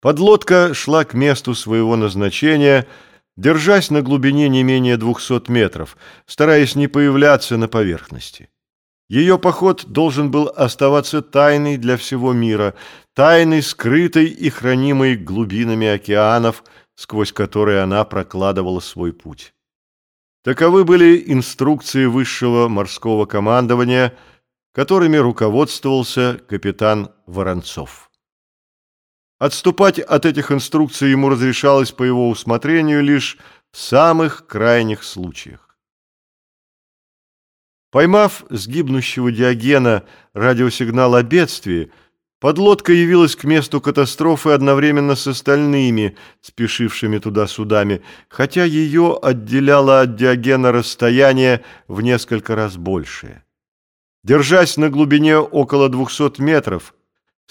Подлодка шла к месту своего назначения, держась на глубине не менее 200 метров, стараясь не появляться на поверхности. Ее поход должен был оставаться тайной для всего мира, тайной, скрытой и хранимой глубинами океанов, сквозь которые она прокладывала свой путь. Таковы были инструкции высшего морского командования, которыми руководствовался капитан Воронцов. Отступать от этих инструкций ему разрешалось по его усмотрению лишь в самых крайних случаях. Поймав с гибнущего Диогена радиосигнал о бедствии, подлодка явилась к месту катастрофы одновременно с остальными, спешившими туда судами, хотя ее отделяло от Диогена расстояние в несколько раз большее. Держась на глубине около 200 метров,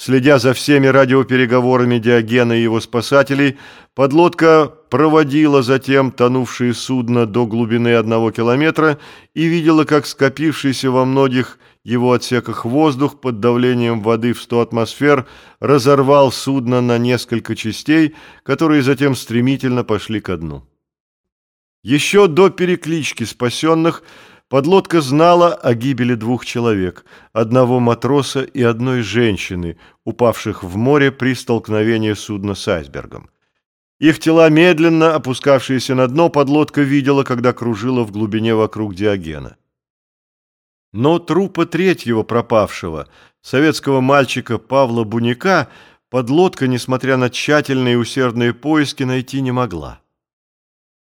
Следя за всеми радиопереговорами Диогена и его спасателей, подлодка проводила затем тонувшее судно до глубины одного километра и видела, как скопившийся во многих его отсеках воздух под давлением воды в 100 атмосфер разорвал судно на несколько частей, которые затем стремительно пошли ко дну. Еще до переклички спасенных – Подлодка знала о гибели двух человек, одного матроса и одной женщины, упавших в море при столкновении судна с айсбергом. Их тела, медленно опускавшиеся на дно, подлодка видела, когда кружила в глубине вокруг Диогена. Но трупа третьего пропавшего, советского мальчика Павла Буняка, подлодка, несмотря на тщательные и усердные поиски, найти не могла.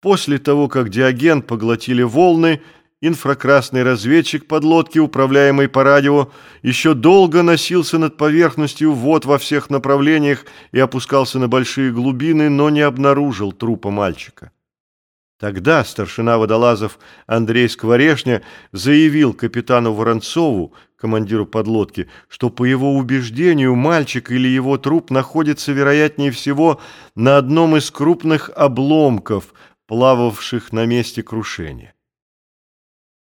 После того, как Диоген поглотили волны, инфракрасный разведчик подлодки, управляемый по радио, еще долго носился над поверхностью вод во всех направлениях и опускался на большие глубины, но не обнаружил трупа мальчика. Тогда старшина водолазов Андрей Скворешня заявил капитану Воронцову, командиру подлодки, что по его убеждению мальчик или его труп находится, вероятнее всего, на одном из крупных обломков, плававших на месте крушения.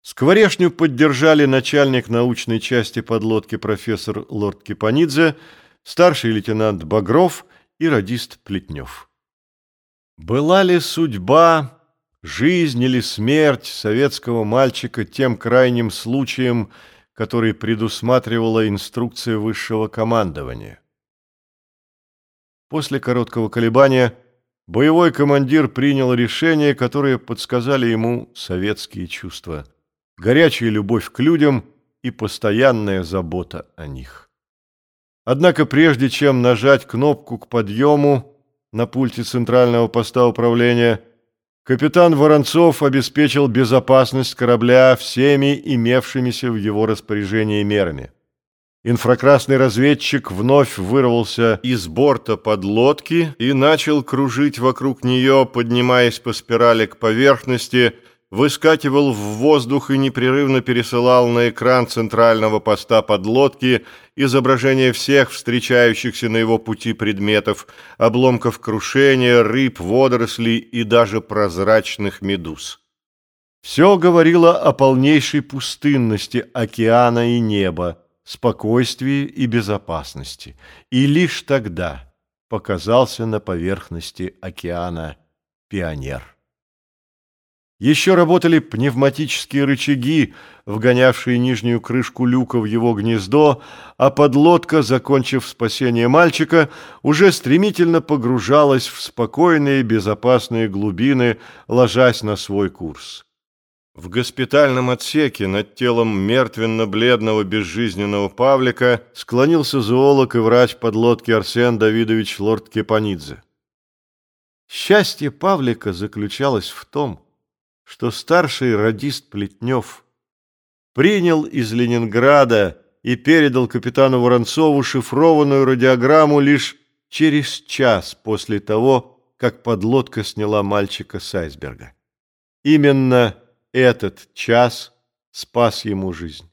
Скворешню поддержали начальник научной части подлодки профессор Лорд Кипанидзе, старший лейтенант Багров и радист Плетнев. Была ли судьба, жизнь или смерть советского мальчика тем крайним случаем, который предусматривала инструкция высшего командования? После короткого колебания боевой командир принял решение, которое подсказали ему советские чувства – горячая любовь к людям и постоянная забота о них. Однако прежде чем нажать кнопку к подъему на пульте центрального поста управления, капитан Воронцов обеспечил безопасность корабля всеми имевшимися в его распоряжении мерами. Инфракрасный разведчик вновь вырвался из борта подлодки и начал кружить вокруг нее, поднимаясь по спирали к поверхности – выскакивал в воздух и непрерывно пересылал на экран центрального поста подлодки изображение всех встречающихся на его пути предметов, обломков крушения, рыб, водорослей и даже прозрачных медуз. Все говорило о полнейшей пустынности океана и неба, спокойствии и безопасности. И лишь тогда показался на поверхности океана пионер. Еще работали пневматические рычаги, вгонявшие нижнюю крышку люка в его гнездо, а подлодка, закончив спасение мальчика, уже стремительно погружалась в спокойные безопасные глубины, ложась на свой курс. В госпитальном отсеке над телом мертвенно-бледного безжизненного Павлика склонился зоолог и врач подлодки Арсен Давидович Лорд Кепанидзе. Счастье Павлика заключалось в том, что старший радист Плетнев принял из Ленинграда и передал капитану Воронцову шифрованную радиограмму лишь через час после того, как подлодка сняла мальчика с айсберга. Именно этот час спас ему жизнь.